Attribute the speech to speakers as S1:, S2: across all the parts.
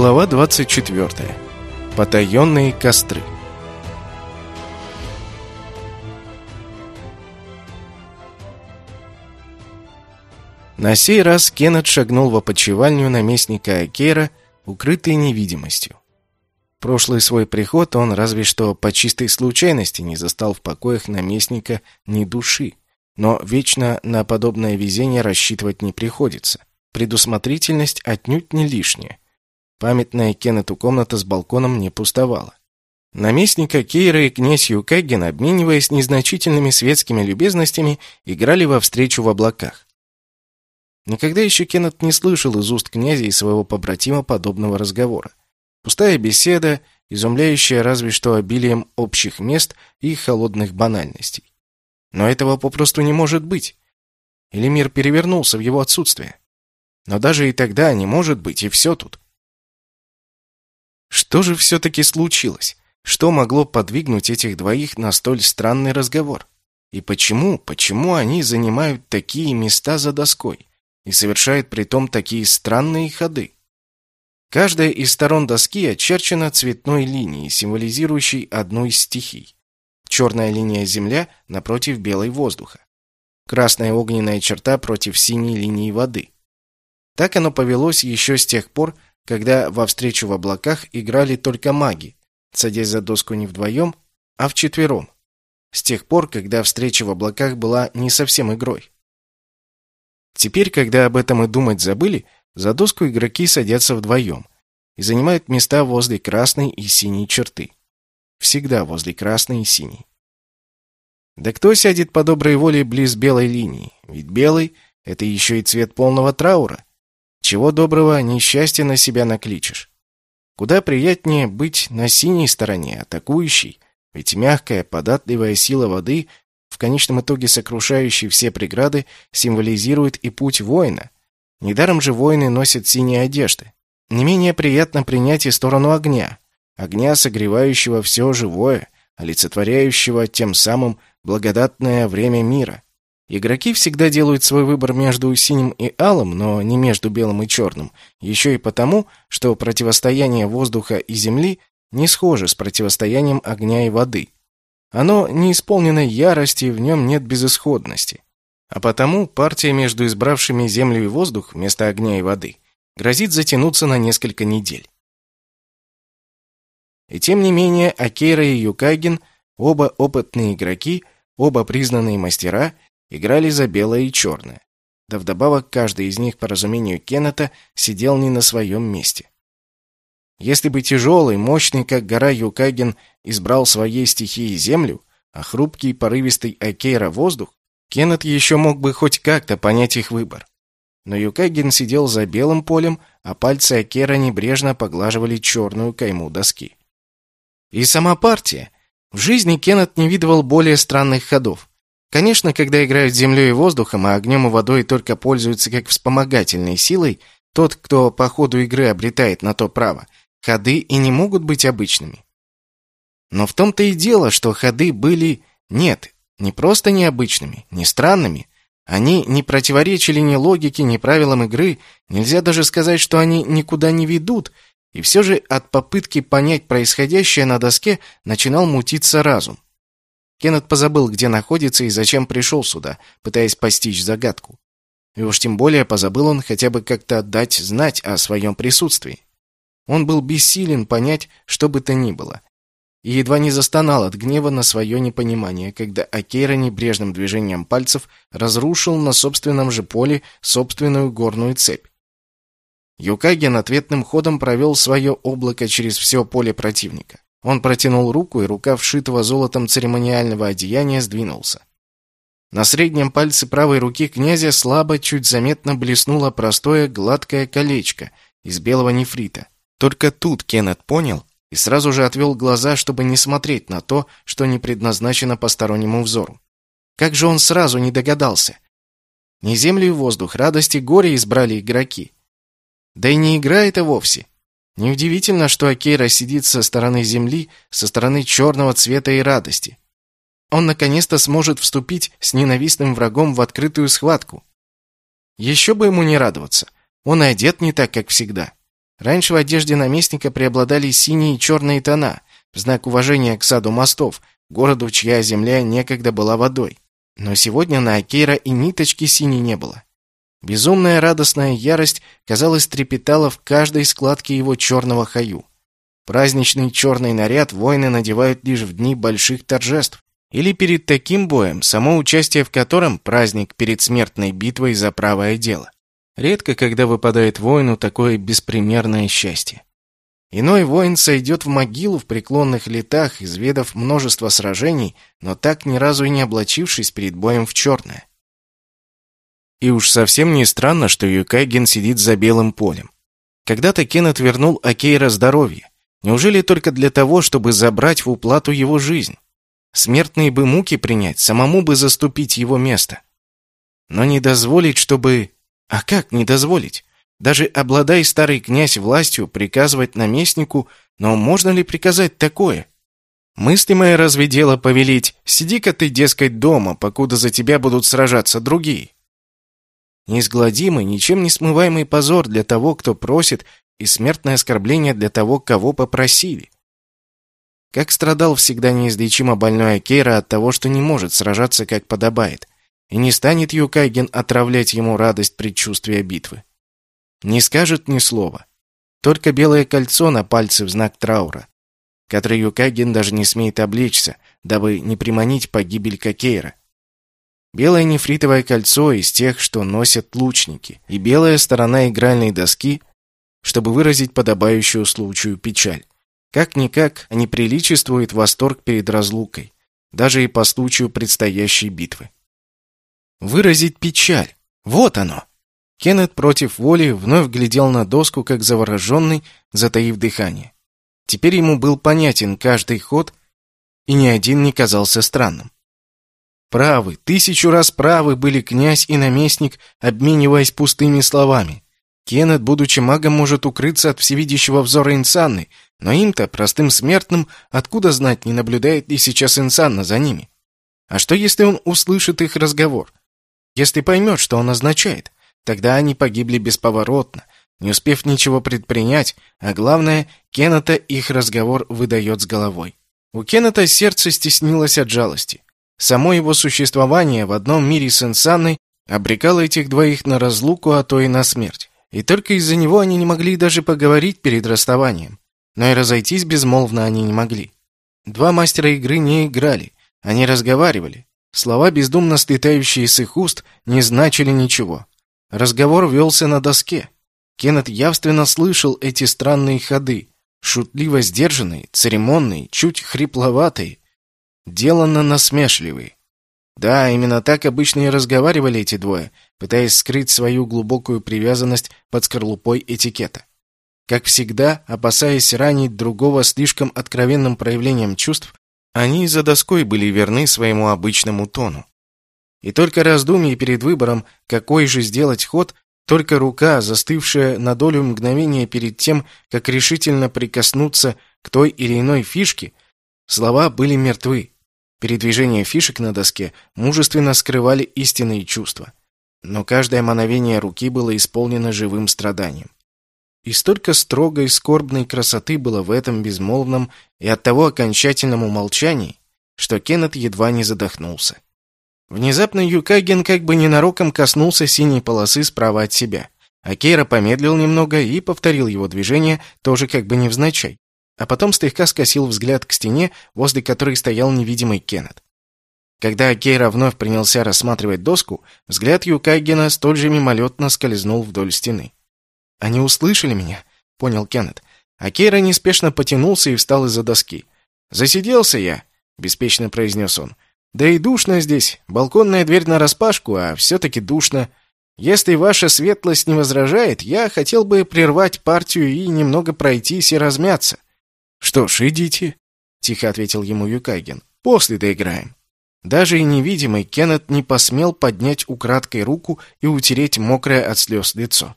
S1: Глава 24. Потаенные костры. На сей раз Кеннет шагнул в опочивальню наместника Акера, укрытый невидимостью. Прошлый свой приход он разве что по чистой случайности не застал в покоях наместника ни души. Но вечно на подобное везение рассчитывать не приходится. Предусмотрительность отнюдь не лишняя. Памятная Кеннету комната с балконом не пустовала. Наместника Кейра и князь Юкаген, обмениваясь незначительными светскими любезностями, играли во встречу в облаках. Никогда еще Кеннет не слышал из уст князя и своего побратима подобного разговора. Пустая беседа, изумляющая разве что обилием общих мест и холодных банальностей. Но этого попросту не может быть. Или мир перевернулся в его отсутствие. Но даже и тогда не может быть, и все тут. Что же все-таки случилось? Что могло подвигнуть этих двоих на столь странный разговор? И почему, почему они занимают такие места за доской и совершают при том такие странные ходы? Каждая из сторон доски очерчена цветной линией, символизирующей одну из стихий. Черная линия земля напротив белой воздуха. Красная огненная черта против синей линии воды. Так оно повелось еще с тех пор, когда во встречу в облаках играли только маги, садясь за доску не вдвоем, а вчетвером. С тех пор, когда встреча в облаках была не совсем игрой. Теперь, когда об этом и думать забыли, за доску игроки садятся вдвоем и занимают места возле красной и синей черты. Всегда возле красной и синей. Да кто сядет по доброй воле близ белой линии? Ведь белый — это еще и цвет полного траура. Чего доброго, несчастье на себя накличешь. Куда приятнее быть на синей стороне, атакующей, ведь мягкая, податливая сила воды, в конечном итоге сокрушающей все преграды, символизирует и путь воина. Недаром же воины носят синие одежды. Не менее приятно принять и сторону огня, огня, согревающего все живое, олицетворяющего тем самым благодатное время мира. Игроки всегда делают свой выбор между синим и алым, но не между белым и черным, еще и потому, что противостояние воздуха и земли не схоже с противостоянием огня и воды. Оно не исполнено ярости, в нем нет безысходности. А потому партия между избравшими землю и воздух вместо огня и воды грозит затянуться на несколько недель. И тем не менее, Акейра и Юкагин, оба опытные игроки, оба признанные мастера – играли за белое и черное. Да вдобавок каждый из них, по разумению Кеннета, сидел не на своем месте. Если бы тяжелый, мощный, как гора Юкаген, избрал своей стихией землю, а хрупкий, порывистый Акейра воздух, Кеннет еще мог бы хоть как-то понять их выбор. Но Юкаген сидел за белым полем, а пальцы Акера небрежно поглаживали черную кайму доски. И сама партия. В жизни Кеннет не видывал более странных ходов. Конечно, когда играют землей и воздухом, а огнем и водой только пользуются как вспомогательной силой, тот, кто по ходу игры обретает на то право, ходы и не могут быть обычными. Но в том-то и дело, что ходы были... Нет, не просто необычными, не странными. Они не противоречили ни логике, ни правилам игры, нельзя даже сказать, что они никуда не ведут, и все же от попытки понять происходящее на доске начинал мутиться разум. Кеннет позабыл, где находится и зачем пришел сюда, пытаясь постичь загадку. И уж тем более позабыл он хотя бы как-то дать знать о своем присутствии. Он был бессилен понять, что бы то ни было. И едва не застонал от гнева на свое непонимание, когда Акейра небрежным движением пальцев разрушил на собственном же поле собственную горную цепь. Юкаген ответным ходом провел свое облако через все поле противника. Он протянул руку, и рука вшитого золотом церемониального одеяния сдвинулся. На среднем пальце правой руки князя слабо, чуть заметно блеснуло простое гладкое колечко из белого нефрита. Только тут Кеннет понял и сразу же отвел глаза, чтобы не смотреть на то, что не предназначено постороннему взору. Как же он сразу не догадался? Не землю и воздух, радость и горе избрали игроки. Да и не игра это вовсе. Неудивительно, что Акейра сидит со стороны земли, со стороны черного цвета и радости. Он наконец-то сможет вступить с ненавистным врагом в открытую схватку. Еще бы ему не радоваться. Он одет не так, как всегда. Раньше в одежде наместника преобладали синие и черные тона, в знак уважения к саду мостов, городу, чья земля некогда была водой. Но сегодня на Акейра и ниточки синей не было. Безумная радостная ярость, казалось, трепетала в каждой складке его черного хаю. Праздничный черный наряд воины надевают лишь в дни больших торжеств. Или перед таким боем, само участие в котором – праздник перед смертной битвой за правое дело. Редко, когда выпадает воину такое беспримерное счастье. Иной воин сойдет в могилу в преклонных летах, изведав множество сражений, но так ни разу и не облачившись перед боем в черное. И уж совсем не странно, что Юкайген сидит за белым полем. Когда-то Кеннет вернул Акейра здоровье. Неужели только для того, чтобы забрать в уплату его жизнь? Смертные бы муки принять, самому бы заступить его место. Но не дозволить, чтобы... А как не дозволить? Даже обладая старый князь властью, приказывать наместнику, но можно ли приказать такое? Мыслимое разве дело повелить? Сиди-ка ты, дескать, дома, покуда за тебя будут сражаться другие. Неизгладимый, ничем не смываемый позор для того, кто просит, и смертное оскорбление для того, кого попросили. Как страдал всегда неизлечимо больной Акейра от того, что не может сражаться как подобает, и не станет Юкайген отравлять ему радость предчувствия битвы. Не скажет ни слова. Только белое кольцо на пальце в знак траура, который Юкайген даже не смеет облечься, дабы не приманить погибель Кокейра. Белое нефритовое кольцо из тех, что носят лучники, и белая сторона игральной доски, чтобы выразить подобающую случаю печаль. Как-никак, они приличествуют восторг перед разлукой, даже и по случаю предстоящей битвы. Выразить печаль. Вот оно. Кеннет против воли вновь глядел на доску, как завороженный, затаив дыхание. Теперь ему был понятен каждый ход, и ни один не казался странным. Правы, тысячу раз правы были князь и наместник, обмениваясь пустыми словами. Кеннет, будучи магом, может укрыться от всевидящего взора Инсанны, но им-то, простым смертным, откуда знать, не наблюдает ли сейчас Инсанна за ними? А что, если он услышит их разговор? Если поймет, что он означает? Тогда они погибли бесповоротно, не успев ничего предпринять, а главное, Кеннета их разговор выдает с головой. У Кеннета сердце стеснилось от жалости. Само его существование в одном мире с Инсанной обрекало этих двоих на разлуку, а то и на смерть. И только из-за него они не могли даже поговорить перед расставанием. Но и разойтись безмолвно они не могли. Два мастера игры не играли, они разговаривали. Слова, бездумно слетающие с их уст, не значили ничего. Разговор велся на доске. Кеннет явственно слышал эти странные ходы, шутливо сдержанные, церемонные, чуть хрипловатые, деланно насмешливый. Да, именно так обычно и разговаривали эти двое, пытаясь скрыть свою глубокую привязанность под скорлупой этикета. Как всегда, опасаясь ранить другого слишком откровенным проявлением чувств, они за доской были верны своему обычному тону. И только раздумье перед выбором, какой же сделать ход, только рука, застывшая на долю мгновения перед тем, как решительно прикоснуться к той или иной фишке, слова были мертвы. Передвижения фишек на доске мужественно скрывали истинные чувства. Но каждое мановение руки было исполнено живым страданием. И столько строгой, скорбной красоты было в этом безмолвном и оттого окончательном умолчании, что Кеннет едва не задохнулся. Внезапно Юкаген как бы ненароком коснулся синей полосы справа от себя. А Кейра помедлил немного и повторил его движение, тоже как бы невзначай а потом слегка скосил взгляд к стене, возле которой стоял невидимый Кеннет. Когда Кейра вновь принялся рассматривать доску, взгляд Юкайгена столь же мимолетно скользнул вдоль стены. «Они услышали меня», — понял Кеннет. А Кейра неспешно потянулся и встал из-за доски. «Засиделся я», — беспечно произнес он. «Да и душно здесь. Балконная дверь нараспашку, а все-таки душно. Если ваша светлость не возражает, я хотел бы прервать партию и немного пройтись и размяться». «Что ж, идите», — тихо ответил ему Юкайген. «После доиграем». Даже и невидимый Кеннет не посмел поднять украдкой руку и утереть мокрое от слез лицо.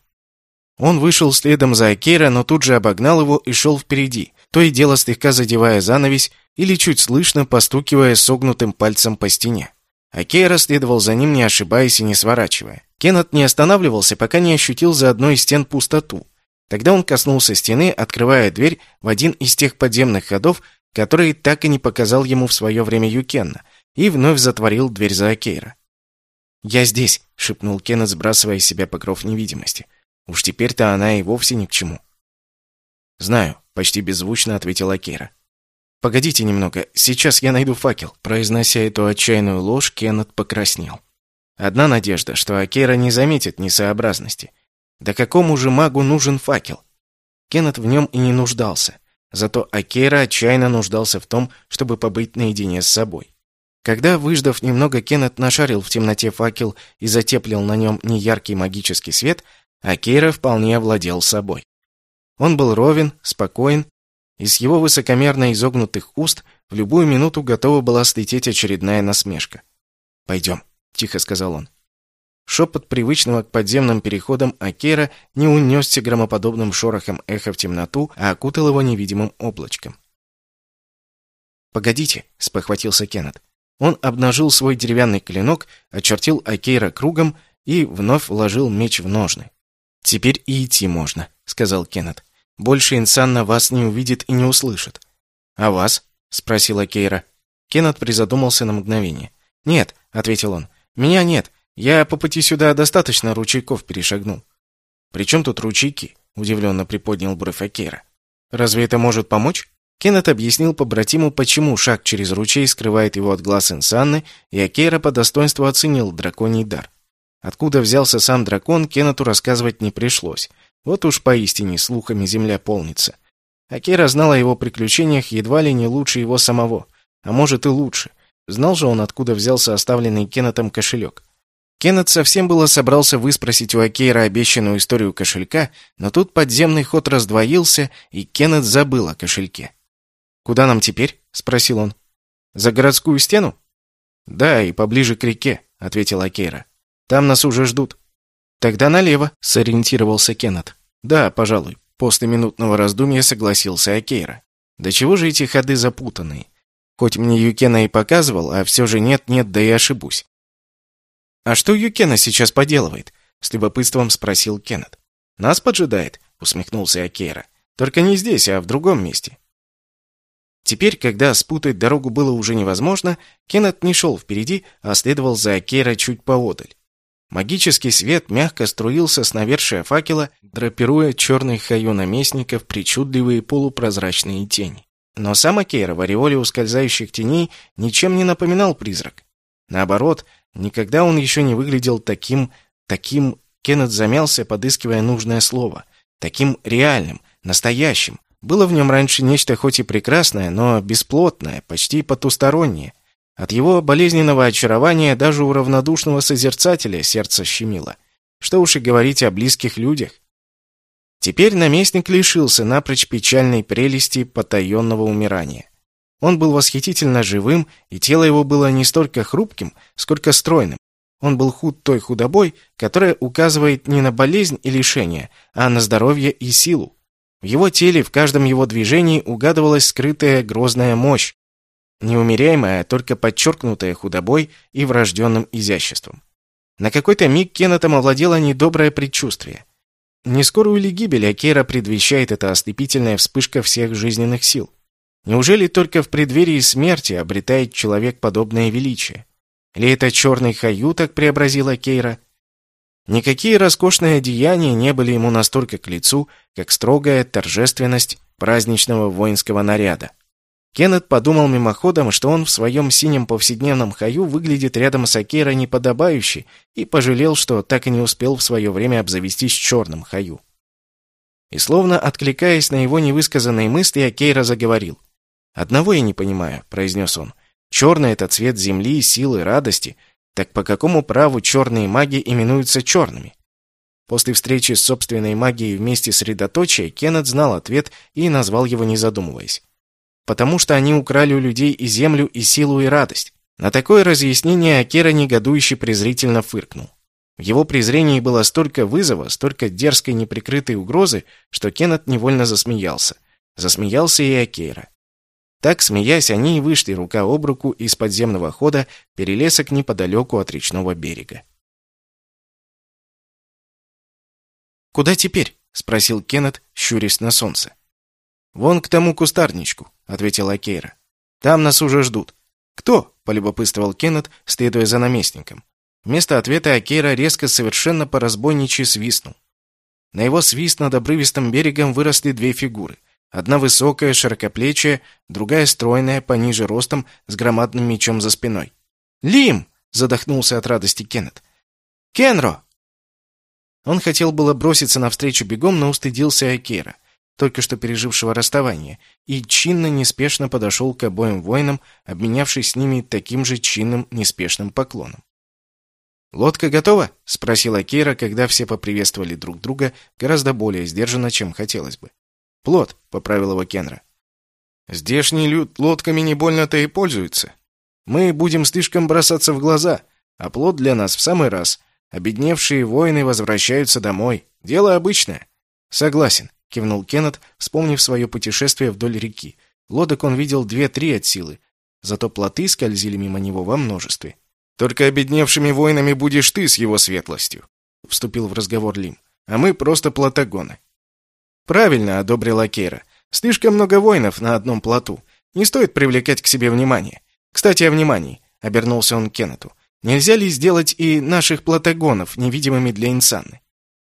S1: Он вышел следом за Акейра, но тут же обогнал его и шел впереди, то и дело слегка задевая занавесь или чуть слышно постукивая согнутым пальцем по стене. Акейра следовал за ним, не ошибаясь и не сворачивая. Кеннет не останавливался, пока не ощутил за одной из стен пустоту. Тогда он коснулся стены, открывая дверь в один из тех подземных ходов, который так и не показал ему в свое время Юкенна, и вновь затворил дверь за Акейра. «Я здесь», — шепнул Кеннет, сбрасывая с себя покров невидимости. «Уж теперь-то она и вовсе ни к чему». «Знаю», — почти беззвучно ответила Акейра. «Погодите немного, сейчас я найду факел». Произнося эту отчаянную ложь, Кеннет покраснел. Одна надежда, что Акейра не заметит несообразности. Да какому же магу нужен факел? Кеннет в нем и не нуждался. Зато Акейра отчаянно нуждался в том, чтобы побыть наедине с собой. Когда, выждав немного, Кеннет нашарил в темноте факел и затеплил на нем неяркий магический свет, Акейра вполне овладел собой. Он был ровен, спокоен из его высокомерно изогнутых уст в любую минуту готова была слететь очередная насмешка. «Пойдем», — тихо сказал он. Шепот привычного к подземным переходам Акера не унесся громоподобным шорохом эха в темноту, а окутал его невидимым облачком. «Погодите», — спохватился Кеннет. Он обнажил свой деревянный клинок, очертил Акейра кругом и вновь вложил меч в ножны. «Теперь и идти можно», — сказал Кеннет. Больше Инсанна вас не увидит и не услышит. А вас? спросила Кейра. Кеннет призадумался на мгновение. Нет, ответил он. Меня нет. Я по пути сюда достаточно ручейков перешагнул. При чем тут ручейки? удивленно приподнял бровь Акейра. Разве это может помочь? Кеннет объяснил побратиму, почему шаг через ручей скрывает его от глаз Инсанны, и Акейра по достоинству оценил драконий дар. Откуда взялся сам дракон, Кеннету рассказывать не пришлось. Вот уж поистине слухами земля полнится. Акира знал о его приключениях едва ли не лучше его самого, а может и лучше. Знал же он, откуда взялся оставленный Кеннетом кошелек. Кеннет совсем было собрался выспросить у Акейра обещанную историю кошелька, но тут подземный ход раздвоился, и Кеннет забыл о кошельке. «Куда нам теперь?» — спросил он. «За городскую стену?» «Да, и поближе к реке», — ответил Акейра. «Там нас уже ждут». «Тогда налево», — сориентировался Кеннет. «Да, пожалуй». После минутного раздумья согласился Акейра. «Да чего же эти ходы запутанные? Хоть мне Юкена и показывал, а все же нет-нет, да и ошибусь». «А что Юкена сейчас поделывает?» — с любопытством спросил Кеннет. «Нас поджидает», — усмехнулся Акейра. «Только не здесь, а в другом месте». Теперь, когда спутать дорогу было уже невозможно, Кеннет не шел впереди, а следовал за Акейра чуть поодаль. Магический свет мягко струился с навершия факела, драпируя черных хаю наместника в причудливые полупрозрачные тени. Но сам Акейра в ореоле ускользающих теней ничем не напоминал призрак. Наоборот, никогда он еще не выглядел таким... таким... Кеннет замялся, подыскивая нужное слово. Таким реальным, настоящим. Было в нем раньше нечто хоть и прекрасное, но бесплотное, почти потустороннее. От его болезненного очарования даже у равнодушного созерцателя сердце щемило. Что уж и говорить о близких людях. Теперь наместник лишился напрочь печальной прелести потаенного умирания. Он был восхитительно живым, и тело его было не столько хрупким, сколько стройным. Он был худ той худобой, которая указывает не на болезнь и лишение, а на здоровье и силу. В его теле, в каждом его движении угадывалась скрытая грозная мощь, неумеряемая, только подчеркнутая худобой и врожденным изяществом. На какой-то миг Кеннетом овладело недоброе предчувствие. Не скорую ли гибель Акера предвещает эта ослепительная вспышка всех жизненных сил? Неужели только в преддверии смерти обретает человек подобное величие? Или это черный хаю так преобразил Акейра? Никакие роскошные одеяния не были ему настолько к лицу, как строгая торжественность праздничного воинского наряда. Кеннет подумал мимоходом, что он в своем синем повседневном хаю выглядит рядом с Акейра неподобающе, и пожалел, что так и не успел в свое время обзавестись черным хаю. И словно откликаясь на его невысказанные мысли, Акейра заговорил. «Одного я не понимаю», — произнес он. «Черный — это цвет земли, силы, радости. Так по какому праву черные маги именуются черными?» После встречи с собственной магией вместе средоточия Кеннет знал ответ и назвал его, не задумываясь потому что они украли у людей и землю, и силу, и радость. На такое разъяснение Акера негодующе презрительно фыркнул. В его презрении было столько вызова, столько дерзкой неприкрытой угрозы, что Кеннет невольно засмеялся. Засмеялся и Акера. Так, смеясь, они и вышли рука об руку из подземного хода перелесок неподалеку от речного берега. «Куда теперь?» — спросил Кеннет, щурясь на солнце. «Вон к тому кустарничку», — ответила Кейра. «Там нас уже ждут». «Кто?» — полюбопытствовал Кеннет, следуя за наместником. Вместо ответа Акейра резко совершенно по-разбойничьи свистнул. На его свист над обрывистым берегом выросли две фигуры. Одна высокая, широкоплечая, другая стройная, пониже ростом, с громадным мечом за спиной. «Лим!» — задохнулся от радости Кеннет. «Кенро!» Он хотел было броситься навстречу бегом, но устыдился Акейра только что пережившего расставание, и чинно неспешно подошел к обоим воинам, обменявшись с ними таким же чинным неспешным поклоном. «Лодка готова?» — спросила Кейра, когда все поприветствовали друг друга гораздо более сдержанно, чем хотелось бы. «Плот», — поправил его Кенра. «Здешний люд лодками не больно-то и пользуется. Мы будем слишком бросаться в глаза, а плот для нас в самый раз. Обедневшие воины возвращаются домой. Дело обычное». «Согласен», кивнул Кеннет, вспомнив свое путешествие вдоль реки. Лодок он видел две-три от силы, зато плоты скользили мимо него во множестве. Только обедневшими воинами будешь ты с его светлостью, вступил в разговор Лим. А мы просто плотогоны. Правильно одобрила Кейра. Слишком много воинов на одном плоту. Не стоит привлекать к себе внимание. Кстати, о внимании, обернулся он к Кеннету. Нельзя ли сделать и наших плотогонов невидимыми для Инсанны?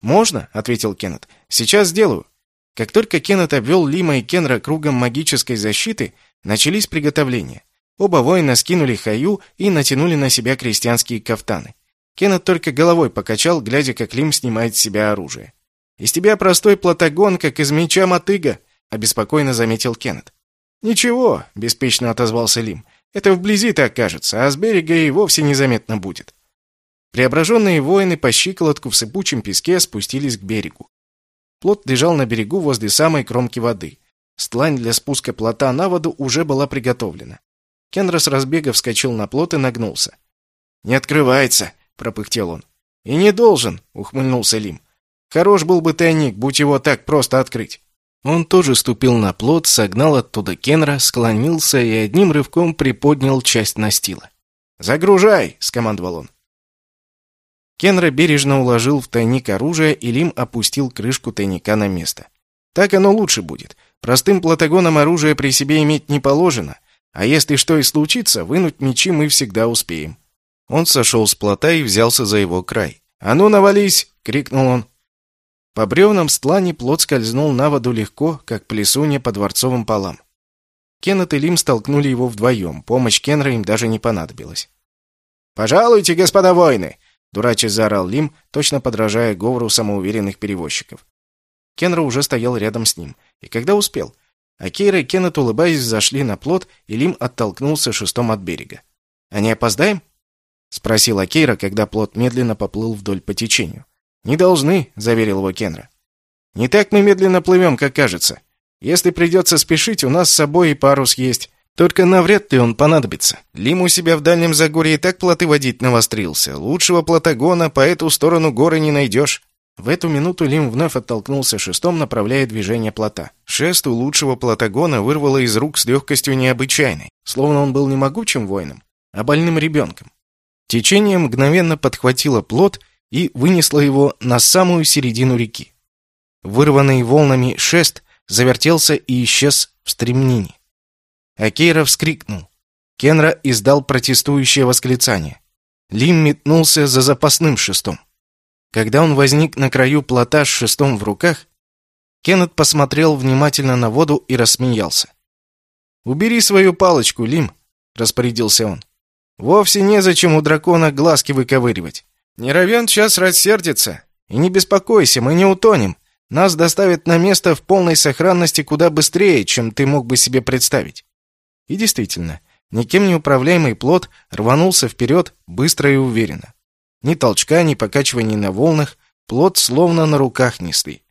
S1: Можно, ответил Кеннет. Сейчас сделаю. Как только Кеннет обвел Лима и Кенра кругом магической защиты, начались приготовления. Оба воина скинули хаю и натянули на себя крестьянские кафтаны. Кеннет только головой покачал, глядя, как Лим снимает с себя оружие. «Из тебя простой платагон, как из меча мотыга», — обеспокоенно заметил Кеннет. «Ничего», — беспечно отозвался Лим. «Это вблизи так кажется, а с берега и вовсе незаметно будет». Преображенные воины по щиколотку в сыпучем песке спустились к берегу. Плот лежал на берегу возле самой кромки воды. Стлань для спуска плота на воду уже была приготовлена. Кенра с разбега вскочил на плот и нагнулся. «Не открывается!» — пропыхтел он. «И не должен!» — ухмыльнулся Лим. «Хорош был бы тайник, будь его так просто открыть!» Он тоже ступил на плот, согнал оттуда Кенра, склонился и одним рывком приподнял часть настила. «Загружай!» — скомандовал он. Кенра бережно уложил в тайник оружие, и Лим опустил крышку тайника на место. Так оно лучше будет. Простым платагоном оружие при себе иметь не положено, а если что и случится, вынуть мечи мы всегда успеем. Он сошел с плота и взялся за его край. «А ну, навались!» — крикнул он. По бревнам стлани плот скользнул на воду легко, как плесунья по дворцовым полам. Кеннет и Лим столкнули его вдвоем, помощь Кенра им даже не понадобилась. «Пожалуйте, господа воины!» Дурачись заорал Лим, точно подражая говору самоуверенных перевозчиков. Кенра уже стоял рядом с ним. И когда успел? А Кейра и Кеннет, улыбаясь, зашли на плот, и Лим оттолкнулся шестом от берега. «А не опоздаем?» — спросила Кейра, когда плот медленно поплыл вдоль по течению. «Не должны», — заверил его Кенра. «Не так мы медленно плывем, как кажется. Если придется спешить, у нас с собой и парус есть. Только навряд ли он понадобится. Лим у себя в дальнем Загорье и так плоты водить навострился. Лучшего платагона по эту сторону горы не найдешь. В эту минуту Лим вновь оттолкнулся шестом, направляя движение плота. Шест у лучшего платагона вырвало из рук с легкостью необычайной, словно он был не могучим воином, а больным ребенком. Течение мгновенно подхватило плот и вынесло его на самую середину реки. Вырванный волнами шест завертелся и исчез в стремнине. Акейра вскрикнул. Кенра издал протестующее восклицание. Лим метнулся за запасным шестом. Когда он возник на краю плота с шестом в руках, Кеннет посмотрел внимательно на воду и рассмеялся. «Убери свою палочку, Лим», — распорядился он. «Вовсе незачем у дракона глазки выковыривать. Не равен час рассердится. И не беспокойся, мы не утонем. Нас доставят на место в полной сохранности куда быстрее, чем ты мог бы себе представить». И действительно, никем не управляемый плот рванулся вперед быстро и уверенно. Ни толчка, ни покачиваний на волнах, плот словно на руках несли.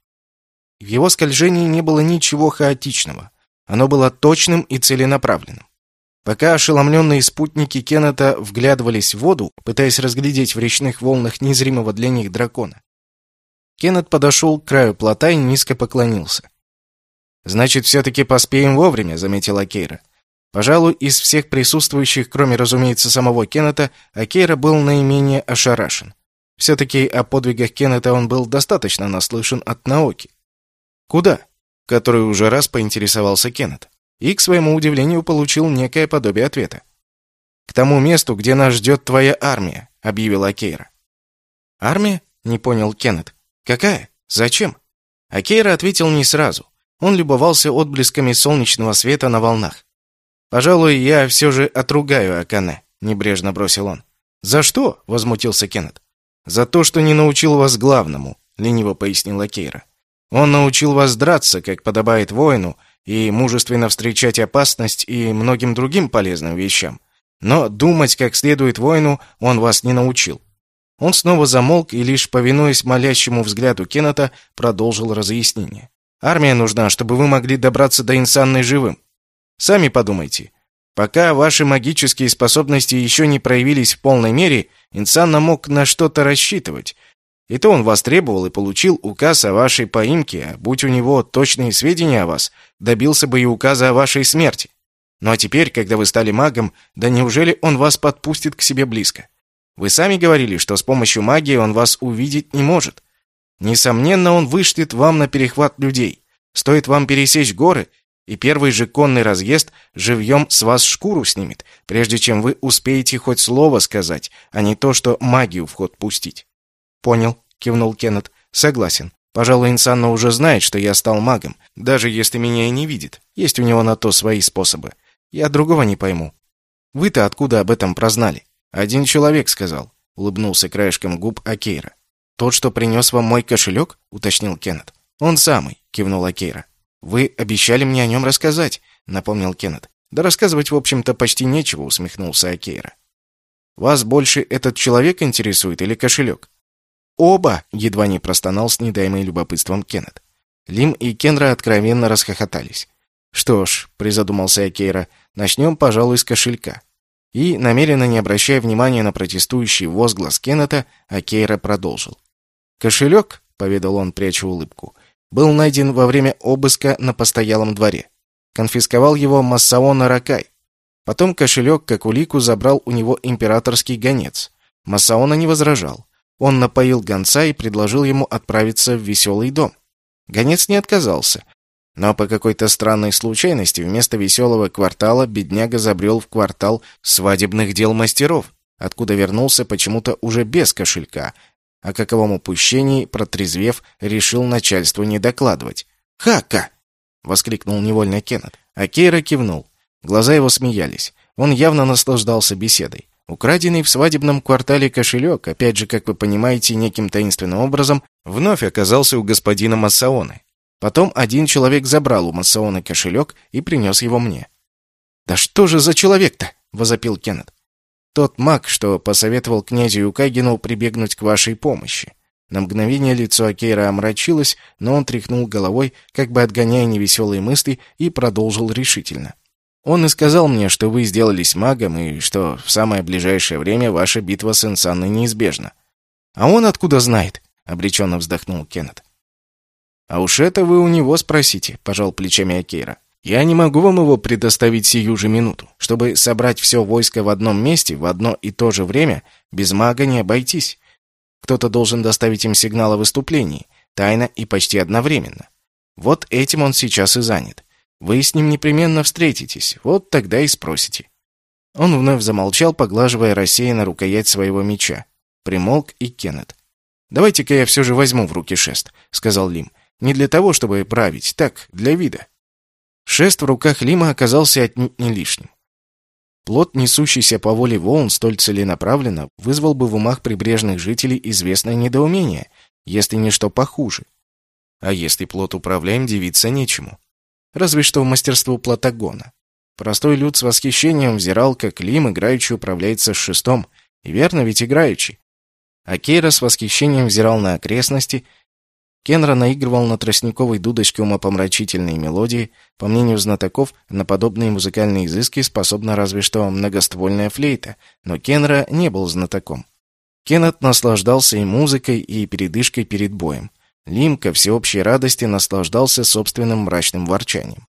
S1: В его скольжении не было ничего хаотичного. Оно было точным и целенаправленным. Пока ошеломленные спутники Кеннета вглядывались в воду, пытаясь разглядеть в речных волнах незримого для них дракона, Кеннет подошел к краю плота и низко поклонился. «Значит, все-таки поспеем вовремя», — заметила Кейра. Пожалуй, из всех присутствующих, кроме, разумеется, самого Кеннета, Акейра был наименее ошарашен. Все-таки о подвигах Кеннета он был достаточно наслышан от науки. Куда? Который уже раз поинтересовался Кеннет. И, к своему удивлению, получил некое подобие ответа. «К тому месту, где нас ждет твоя армия», — объявила Кейра. «Армия?» — не понял Кеннет. «Какая? Зачем?» Акейра ответил не сразу. Он любовался отблесками солнечного света на волнах. «Пожалуй, я все же отругаю Акане», — небрежно бросил он. «За что?» — возмутился Кеннет. «За то, что не научил вас главному», — лениво пояснила Кейра. «Он научил вас драться, как подобает воину, и мужественно встречать опасность и многим другим полезным вещам. Но думать как следует воину он вас не научил. Он снова замолк и, лишь повинуясь молящему взгляду Кеннета, продолжил разъяснение. «Армия нужна, чтобы вы могли добраться до Инсанны живым. Сами подумайте. Пока ваши магические способности еще не проявились в полной мере, Инсанна мог на что-то рассчитывать. И то он вас требовал и получил указ о вашей поимке, будь у него точные сведения о вас, добился бы и указа о вашей смерти. Ну а теперь, когда вы стали магом, да неужели он вас подпустит к себе близко? Вы сами говорили, что с помощью магии он вас увидеть не может. Несомненно, он вышлет вам на перехват людей. Стоит вам пересечь горы, и первый же конный разъезд живьем с вас шкуру снимет, прежде чем вы успеете хоть слово сказать, а не то, что магию в ход пустить. Понял, кивнул Кеннет. Согласен. Пожалуй, Инсанна уже знает, что я стал магом, даже если меня и не видит. Есть у него на то свои способы. Я другого не пойму. Вы-то откуда об этом прознали? Один человек сказал, улыбнулся краешком губ Акейра. Тот, что принес вам мой кошелек? уточнил Кеннет. Он самый, кивнул Акейра. Вы обещали мне о нем рассказать, напомнил Кеннет. Да рассказывать, в общем-то, почти нечего, усмехнулся Акейра. Вас больше этот человек интересует или кошелек? Оба, едва не простонал с недаемой любопытством Кеннет. Лим и Кенра откровенно расхохотались. Что ж, призадумался Акейра, начнем, пожалуй, с кошелька. И, намеренно не обращая внимания на протестующий возглас Кеннета, Акейра продолжил. «Кошелек», — поведал он, пряча улыбку, — «был найден во время обыска на постоялом дворе. Конфисковал его Массаона Ракай. Потом кошелек, как улику, забрал у него императорский гонец. Массаона не возражал. Он напоил гонца и предложил ему отправиться в веселый дом. Гонец не отказался, но по какой-то странной случайности вместо веселого квартала бедняга забрел в квартал свадебных дел мастеров, откуда вернулся почему-то уже без кошелька, о каковом упущении, протрезвев, решил начальству не докладывать. «Хака!» — воскликнул невольно Кеннет. А Кейра кивнул. Глаза его смеялись. Он явно наслаждался беседой. Украденный в свадебном квартале кошелек, опять же, как вы понимаете, неким таинственным образом, вновь оказался у господина Массаоны. Потом один человек забрал у Массаона кошелек и принес его мне. «Да что же за человек-то?» — возопил Кеннет. «Тот маг, что посоветовал князю Юкагину прибегнуть к вашей помощи». На мгновение лицо Акейра омрачилось, но он тряхнул головой, как бы отгоняя невеселые мысли, и продолжил решительно. «Он и сказал мне, что вы сделались магом, и что в самое ближайшее время ваша битва с Инсанной неизбежна». «А он откуда знает?» — обреченно вздохнул Кеннет. «А уж это вы у него спросите», — пожал плечами Акейра. «Я не могу вам его предоставить сию же минуту. Чтобы собрать все войско в одном месте, в одно и то же время, без мага не обойтись. Кто-то должен доставить им сигнал о выступлении, тайно и почти одновременно. Вот этим он сейчас и занят. Вы с ним непременно встретитесь, вот тогда и спросите». Он вновь замолчал, поглаживая рассеянно рукоять своего меча. Примолк и Кеннет. «Давайте-ка я все же возьму в руки шест», — сказал Лим. Не для того, чтобы править, так, для вида. Шест в руках Лима оказался отнюдь не лишним. Плод, несущийся по воле волн столь целенаправленно, вызвал бы в умах прибрежных жителей известное недоумение, если не что похуже. А если плод управляем, дивиться нечему. Разве что мастерству Платагона. Простой люд с восхищением взирал, как Лим играючи управляется с шестом. И верно ведь играючи. А Кейра с восхищением взирал на окрестности — Кенра наигрывал на тростниковой дудочке умопомрачительные мелодии. По мнению знатоков, на подобные музыкальные изыски способна разве что многоствольная флейта, но Кенра не был знатоком. Кеннет наслаждался и музыкой, и передышкой перед боем. Лим, ко всеобщей радости, наслаждался собственным мрачным ворчанием.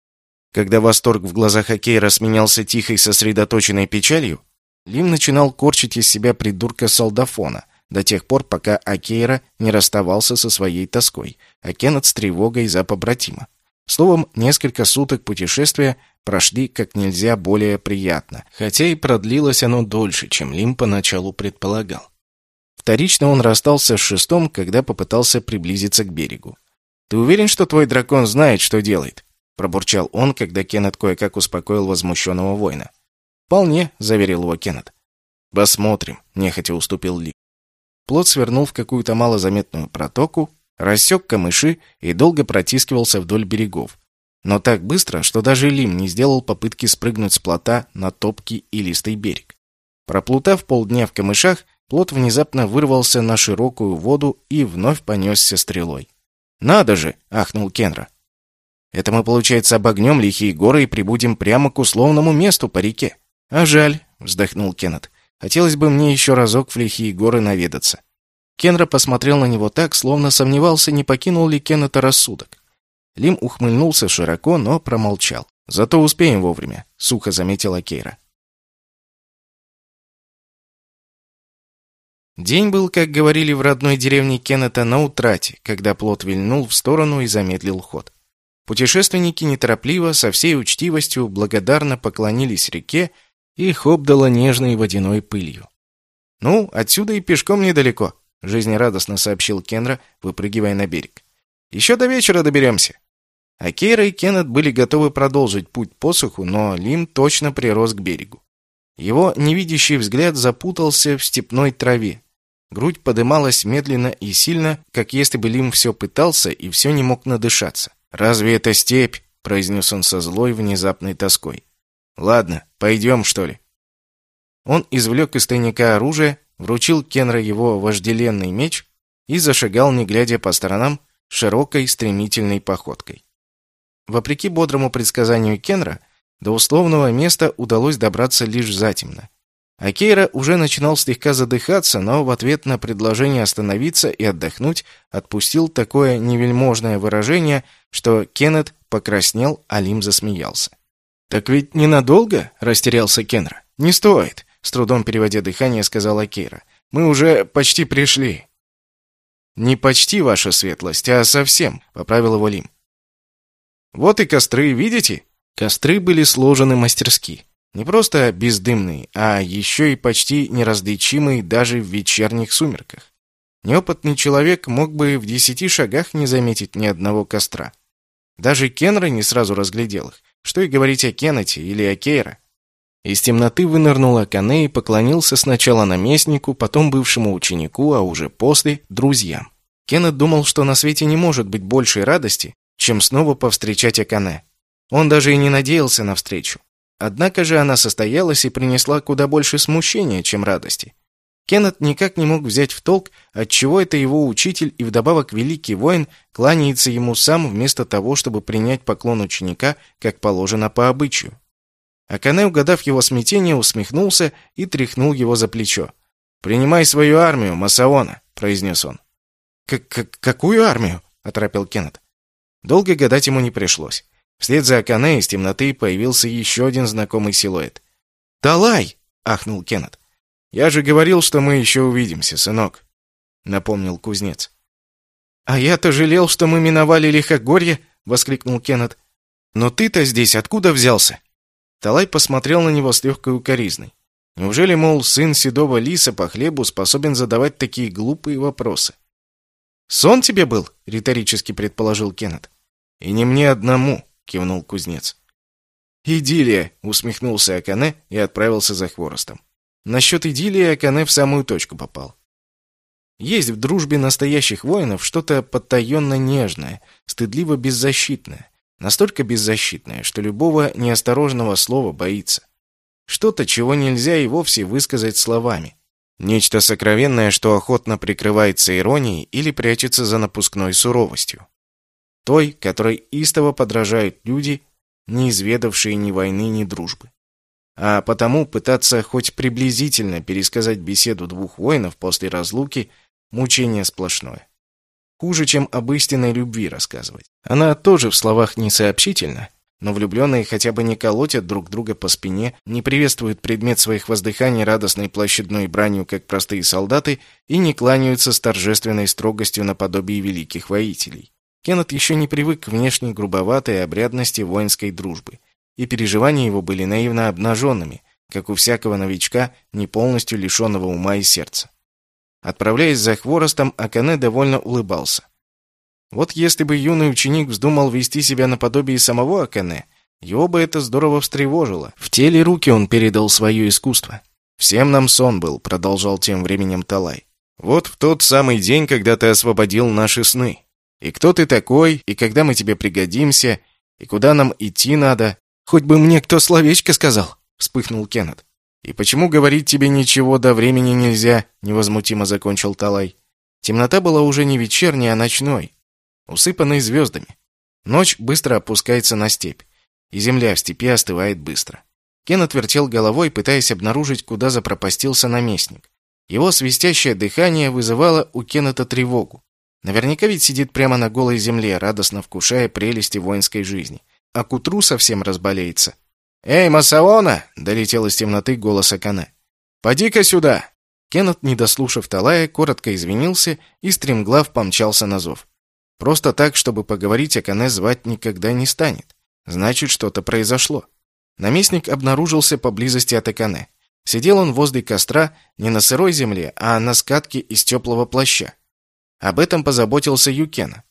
S1: Когда восторг в глазах Акейра сменялся тихой сосредоточенной печалью, Лим начинал корчить из себя придурка солдафона, до тех пор, пока Акейра не расставался со своей тоской, а Кеннет с тревогой за побратима. Словом, несколько суток путешествия прошли как нельзя более приятно, хотя и продлилось оно дольше, чем Лим поначалу предполагал. Вторично он расстался с шестом, когда попытался приблизиться к берегу. «Ты уверен, что твой дракон знает, что делает?» Пробурчал он, когда Кеннет кое-как успокоил возмущенного воина. «Вполне», — заверил его Кеннет. «Посмотрим», — нехотя уступил Ли. Плот свернул в какую-то малозаметную протоку, рассек камыши и долго протискивался вдоль берегов. Но так быстро, что даже Лим не сделал попытки спрыгнуть с плота на топкий и листый берег. Проплутав полдня в камышах, плот внезапно вырвался на широкую воду и вновь понесся стрелой. «Надо же!» — ахнул Кенра. Это мы, получается, обогнем лихие горы и прибудем прямо к условному месту по реке. А жаль, вздохнул Кеннет. Хотелось бы мне еще разок в лихие горы наведаться. Кенра посмотрел на него так, словно сомневался, не покинул ли Кеннета рассудок. Лим ухмыльнулся широко, но промолчал. «Зато успеем вовремя», — сухо заметила Кейра. День был, как говорили в родной деревне Кеннета, на утрате, когда плот вильнул в сторону и замедлил ход. Путешественники неторопливо, со всей учтивостью, благодарно поклонились реке, и их обдало нежной водяной пылью. «Ну, отсюда и пешком недалеко», — жизнерадостно сообщил Кенра, выпрыгивая на берег. «Еще до вечера доберемся». А Кейра и Кеннет были готовы продолжить путь по суху, но Лим точно прирос к берегу. Его невидящий взгляд запутался в степной траве. Грудь подымалась медленно и сильно, как если бы Лим все пытался и все не мог надышаться. «Разве это степь?» — произнес он со злой внезапной тоской. «Ладно, пойдем, что ли?» Он извлек из тайника оружие, вручил Кенра его вожделенный меч и зашагал, не глядя по сторонам, широкой стремительной походкой. Вопреки бодрому предсказанию Кенра, до условного места удалось добраться лишь затемно. А Кейра уже начинал слегка задыхаться, но в ответ на предложение остановиться и отдохнуть отпустил такое невельможное выражение, что Кеннет покраснел, а Лим засмеялся. «Так ведь ненадолго?» — растерялся Кенра. «Не стоит», — с трудом переводя дыхание, сказала Кейра. «Мы уже почти пришли». «Не почти, ваша светлость, а совсем», — поправил его Лим. «Вот и костры, видите?» Костры были сложены мастерски. Не просто бездымный, а еще и почти неразличимый даже в вечерних сумерках. Неопытный человек мог бы в десяти шагах не заметить ни одного костра. Даже Кенра не сразу разглядел их. Что и говорить о Кеннете или о Кейра. Из темноты вынырнул Акане и поклонился сначала наместнику, потом бывшему ученику, а уже после — друзьям. Кеннет думал, что на свете не может быть большей радости, чем снова повстречать Акане. Он даже и не надеялся на встречу. Однако же она состоялась и принесла куда больше смущения, чем радости. Кеннет никак не мог взять в толк, отчего это его учитель и вдобавок великий воин кланяется ему сам вместо того, чтобы принять поклон ученика, как положено по обычаю. Акане, угадав его смятение, усмехнулся и тряхнул его за плечо. «Принимай свою армию, Масаона», — произнес он. «К -к «Какую армию?» — оторопел Кеннет. Долго гадать ему не пришлось. Вслед за Акане из темноты появился еще один знакомый силуэт. «Талай!» — ахнул Кеннет. «Я же говорил, что мы еще увидимся, сынок», — напомнил кузнец. «А я-то жалел, что мы миновали лихогорье», — воскликнул Кеннет. «Но ты-то здесь откуда взялся?» Талай посмотрел на него с легкой укоризной. Неужели, мол, сын седого лиса по хлебу способен задавать такие глупые вопросы? «Сон тебе был?» — риторически предположил Кеннет. «И не мне одному», кивнул кузнец. «Идиллия!» — усмехнулся Акане и отправился за хворостом. Насчет идиллии Акане в самую точку попал. Есть в дружбе настоящих воинов что-то потаенно нежное, стыдливо беззащитное. Настолько беззащитное, что любого неосторожного слова боится. Что-то, чего нельзя и вовсе высказать словами. Нечто сокровенное, что охотно прикрывается иронией или прячется за напускной суровостью той, которой истово подражают люди, не изведавшие ни войны, ни дружбы. А потому пытаться хоть приблизительно пересказать беседу двух воинов после разлуки – мучение сплошное. Хуже, чем об истинной любви рассказывать. Она тоже в словах не сообщительна, но влюбленные хотя бы не колотят друг друга по спине, не приветствуют предмет своих воздыханий радостной площадной бранью, как простые солдаты, и не кланяются с торжественной строгостью наподобие великих воителей. Кеннет еще не привык к внешней грубоватой обрядности воинской дружбы, и переживания его были наивно обнаженными, как у всякого новичка, не полностью лишенного ума и сердца. Отправляясь за хворостом, Акане довольно улыбался. Вот если бы юный ученик вздумал вести себя наподобие самого Акане, его бы это здорово встревожило. В теле руки он передал свое искусство. «Всем нам сон был», — продолжал тем временем Талай. «Вот в тот самый день, когда ты освободил наши сны. И кто ты такой, и когда мы тебе пригодимся, и куда нам идти надо. Хоть бы мне кто словечко сказал», — вспыхнул Кеннет. «И почему говорить тебе ничего до времени нельзя?» — невозмутимо закончил Талай. Темнота была уже не вечерней, а ночной усыпанный звездами. Ночь быстро опускается на степь, и земля в степи остывает быстро. Кен отвертел головой, пытаясь обнаружить, куда запропастился наместник. Его свистящее дыхание вызывало у Кеннета тревогу. Наверняка ведь сидит прямо на голой земле, радостно вкушая прелести воинской жизни. А к утру совсем разболеется. «Эй, Масаона!» — долетел из темноты голос Акане. «Поди-ка сюда!» Кеннет, не дослушав Талая, коротко извинился и стремглав помчался на зов. Просто так, чтобы поговорить, Акане звать никогда не станет. Значит, что-то произошло. Наместник обнаружился поблизости от Акане. Сидел он возле костра не на сырой земле, а на скатке из теплого плаща. Об этом позаботился Юкена.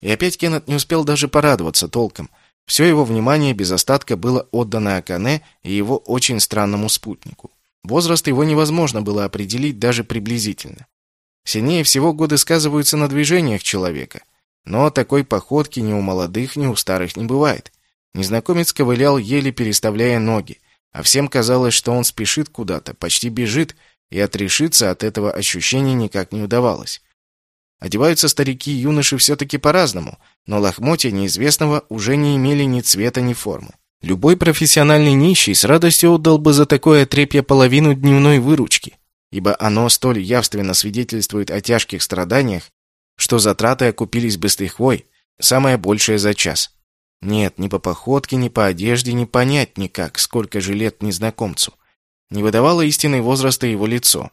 S1: И опять Кеннет не успел даже порадоваться толком. Все его внимание без остатка было отдано Акане и его очень странному спутнику. Возраст его невозможно было определить даже приблизительно. Сильнее всего годы сказываются на движениях человека – но такой походки ни у молодых, ни у старых не бывает. Незнакомец ковылял, еле переставляя ноги, а всем казалось, что он спешит куда-то, почти бежит, и отрешиться от этого ощущения никак не удавалось. Одеваются старики и юноши все-таки по-разному, но лохмотья неизвестного уже не имели ни цвета, ни формы. Любой профессиональный нищий с радостью отдал бы за такое трепье половину дневной выручки, ибо оно столь явственно свидетельствует о тяжких страданиях что затраты окупились бы с лихвой, самое большее за час. Нет, ни по походке, ни по одежде не понять никак, сколько же лет незнакомцу. Не выдавало истинный возраста его лицо.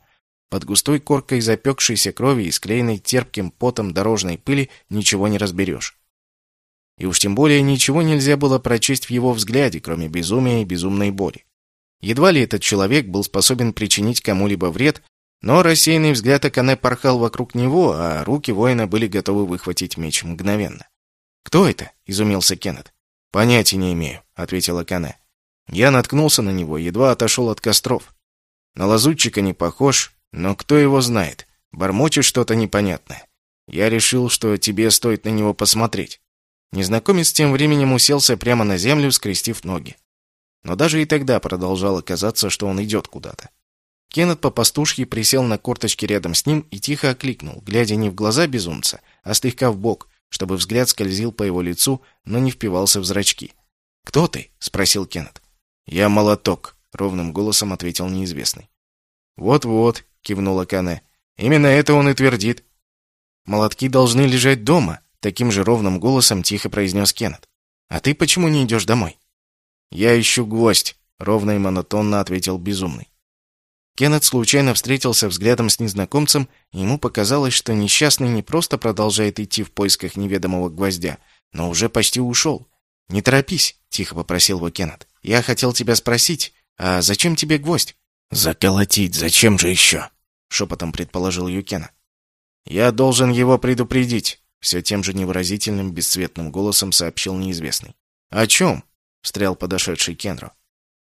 S1: Под густой коркой запекшейся крови и склеенной терпким потом дорожной пыли ничего не разберешь. И уж тем более ничего нельзя было прочесть в его взгляде, кроме безумия и безумной боли. Едва ли этот человек был способен причинить кому-либо вред, но рассеянный взгляд Акане порхал вокруг него, а руки воина были готовы выхватить меч мгновенно. «Кто это?» — изумился Кеннет. «Понятия не имею», — ответил Акане. Я наткнулся на него, едва отошел от костров. На лазутчика не похож, но кто его знает. Бормочет что-то непонятное. Я решил, что тебе стоит на него посмотреть. Незнакомец тем временем уселся прямо на землю, скрестив ноги. Но даже и тогда продолжало казаться, что он идет куда-то. Кеннет по пастушьи присел на корточки рядом с ним и тихо окликнул, глядя не в глаза безумца, а слегка в бок, чтобы взгляд скользил по его лицу, но не впивался в зрачки. «Кто ты?» — спросил Кеннет. «Я молоток», — ровным голосом ответил неизвестный. «Вот-вот», — кивнула Кане. «Именно это он и твердит». «Молотки должны лежать дома», — таким же ровным голосом тихо произнес Кеннет. «А ты почему не идешь домой?» «Я ищу гвоздь», — ровно и монотонно ответил безумный. Кеннет случайно встретился взглядом с незнакомцем, и ему показалось, что несчастный не просто продолжает идти в поисках неведомого гвоздя, но уже почти ушел. «Не торопись», — тихо попросил его Кеннет. «Я хотел тебя спросить, а зачем тебе гвоздь?» «Заколотить, зачем же еще?» — шепотом предположил Юкена. «Я должен его предупредить», — все тем же невыразительным, бесцветным голосом сообщил неизвестный. «О чем?» — встрял подошедший Кенро.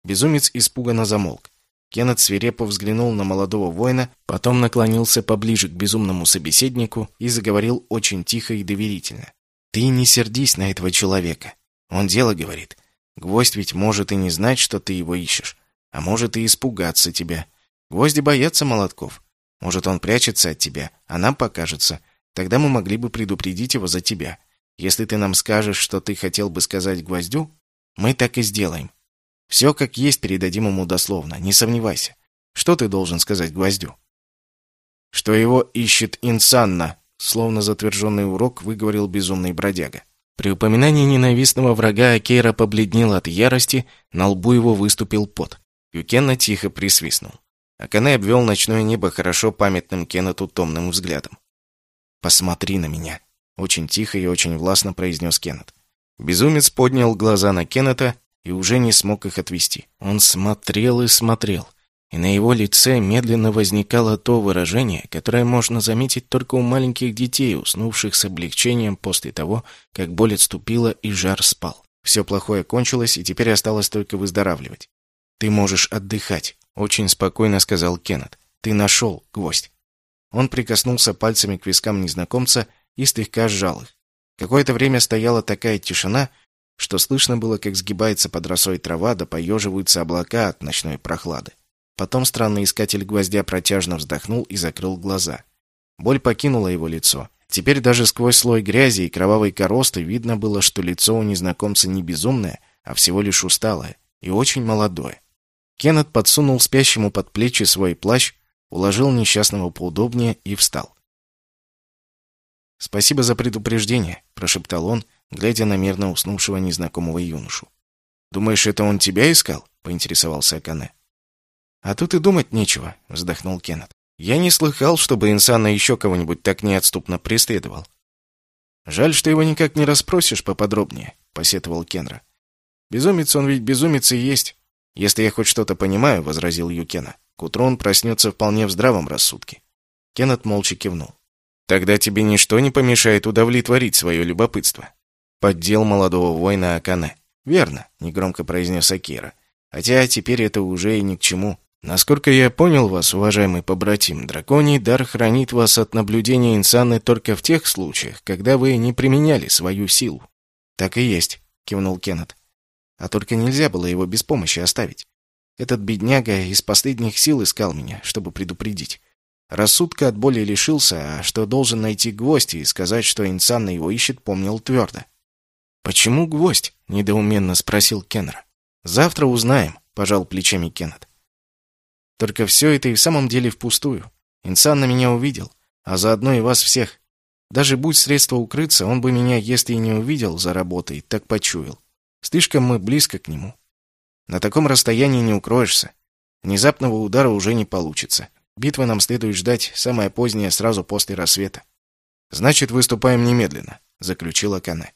S1: Безумец испуганно замолк. Кеннет свирепо взглянул на молодого воина, потом наклонился поближе к безумному собеседнику и заговорил очень тихо и доверительно. «Ты не сердись на этого человека. Он дело говорит. Гвоздь ведь может и не знать, что ты его ищешь, а может и испугаться тебя. Гвозди боятся молотков. Может, он прячется от тебя, а нам покажется. Тогда мы могли бы предупредить его за тебя. Если ты нам скажешь, что ты хотел бы сказать гвоздю, мы так и сделаем. Все как есть передадим ему дословно, не сомневайся. Что ты должен сказать Гвоздю? Что его ищет Инсанна, словно затверженный урок выговорил безумный бродяга. При упоминании ненавистного врага Акейра побледнел от ярости, на лбу его выступил пот. Юкенна тихо присвистнул. Акане обвел ночное небо хорошо памятным Кеннету томным взглядом. «Посмотри на меня», — очень тихо и очень властно произнес Кеннет. Безумец поднял глаза на Кеннета и уже не смог их отвести. Он смотрел и смотрел и на его лице медленно возникало то выражение, которое можно заметить только у маленьких детей, уснувших с облегчением после того, как боль отступила и жар спал. Все плохое кончилось, и теперь осталось только выздоравливать. «Ты можешь отдыхать», — очень спокойно сказал Кеннет. «Ты нашел гвоздь». Он прикоснулся пальцами к вискам незнакомца и слегка сжал их. Какое-то время стояла такая тишина, что слышно было, как сгибается под росой трава, да поеживаются облака от ночной прохлады. Потом странный искатель гвоздя протяжно вздохнул и закрыл глаза. Боль покинула его лицо. Теперь даже сквозь слой грязи и кровавой коросты видно было, что лицо у незнакомца не безумное, а всего лишь усталое и очень молодое. Кеннет подсунул спящему под плечи свой плащ, уложил несчастного поудобнее и встал. «Спасибо за предупреждение», — прошептал он, глядя на мирно уснувшего незнакомого юношу. «Думаешь, это он тебя искал?» — поинтересовался Акане. «А тут и думать нечего», — вздохнул Кеннет. «Я не слыхал, чтобы Инсана еще кого-нибудь так неотступно преследовал». «Жаль, что его никак не расспросишь поподробнее», — посетовал Кенра. «Безумец он ведь безумец и есть. Если я хоть что-то понимаю», — возразил Юкена, — «к утру он проснется вполне в здравом рассудке». Кеннет молча кивнул. «Тогда тебе ничто не помешает удовлетворить свое любопытство». Поддел молодого воина Акане. «Верно», — негромко произнес Акира. «Хотя теперь это уже и ни к чему. Насколько я понял вас, уважаемый побратим, драконий дар хранит вас от наблюдения инсаны только в тех случаях, когда вы не применяли свою силу. Так и есть, кивнул Кеннет. А только нельзя было его без помощи оставить. Этот бедняга из последних сил искал меня, чтобы предупредить. Рассудка от боли лишился, а что должен найти гвоздь и сказать, что Инсанна его ищет, помнил твердо. «Почему гвоздь?» — недоуменно спросил Кеннер. «Завтра узнаем», — пожал плечами Кеннет. Только все это и в самом деле впустую. Инсан на меня увидел, а заодно и вас всех. Даже будь средство укрыться, он бы меня, если и не увидел за работой, так почуял. Слишком мы близко к нему. На таком расстоянии не укроешься. Внезапного удара уже не получится. Битвы нам следует ждать самое позднее, сразу после рассвета. Значит, выступаем немедленно, заключила Кане.